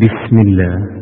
بسم الله.